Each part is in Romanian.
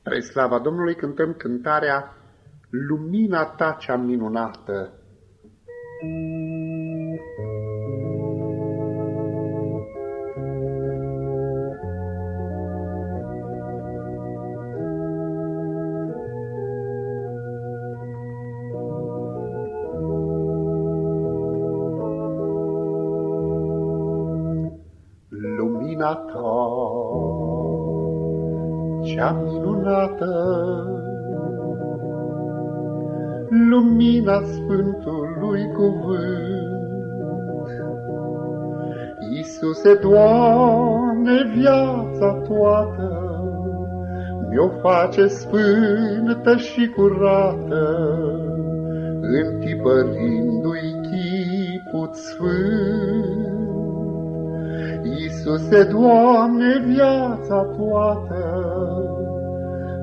Spre slava Domnului cântăm cântarea Lumina ta cea minunată. Lumina ta cea minunată. Lumina Sfântului Cuvânt. Iisuse, Doamne, viața toată, Mi-o face sfântă și curată, Întipărindu-i chipul sfânt. Iisuse, Doamne, viața toată,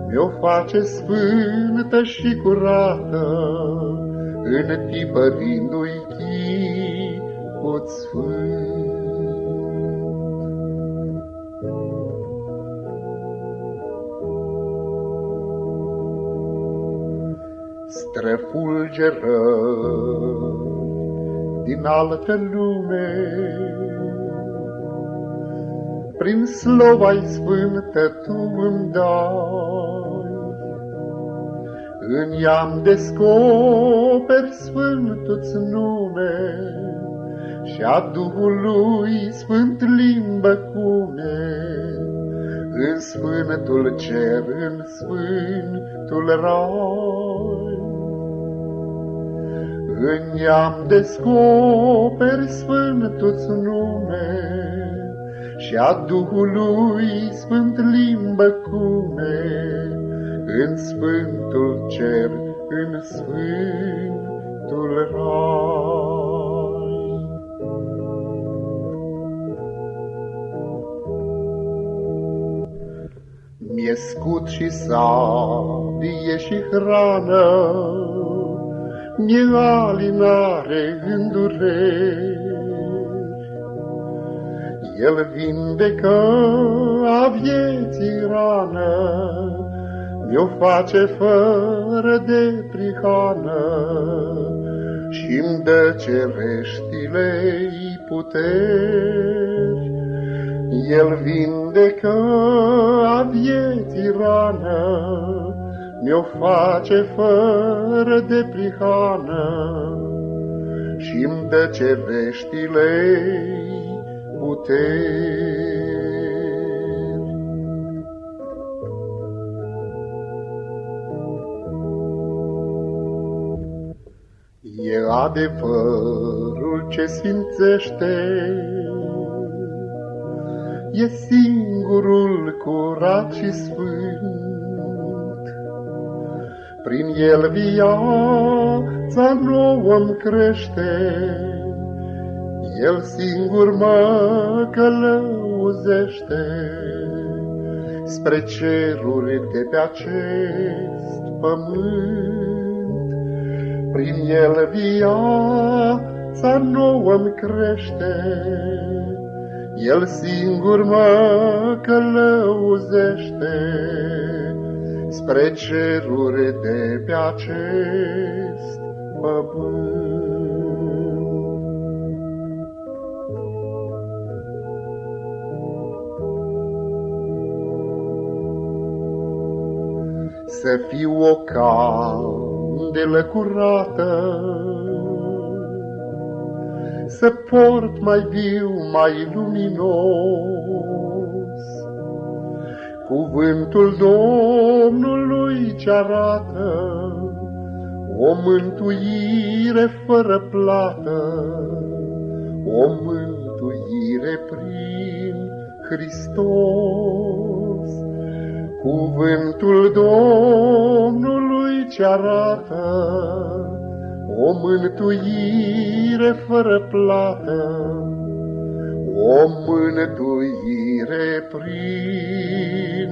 Mi-o face sfântă și curată, Întipărindu-i chipul sfânt. Străfulgeră din altă lume, prin slova sfântă tu îmi dai. În ea descoperi sfântul-ți nume și a Duhului sfânt limbă cune. În sfântul cer, în sfântul rai. În ea descoperi sfântul-ți nume și a Duhului Sfânt limbă cume, în Sfântul Cer, în Sfântul Rai. Mi-e scut și sabie și hrană, mi-e alinare în durere, el vindecă a vieții rană, Mi-o face fără de prihană Și-mi dă cereștilei puteri. El vindecă a vieții rană, Mi-o face fără de prihană Și-mi dă cereștilei puteri. E adevărul ce sfințește, E singurul curat și sfânt. Prin el viața nouă crește, el singur mă călăuzește spre ceruri de pe acest pământ. Prin el viața nouă-mi crește, El singur mă călăuzește spre ceruri de pe acest pământ. Să fiu o candelă curată, să port mai viu, mai luminos, cuvântul Domnului ce arată o mântuire fără plată, o mântuire prin Hristos. Cuvântul Domnului ce arată o mântuire fără plată, o mântuire prin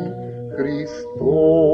Hristos.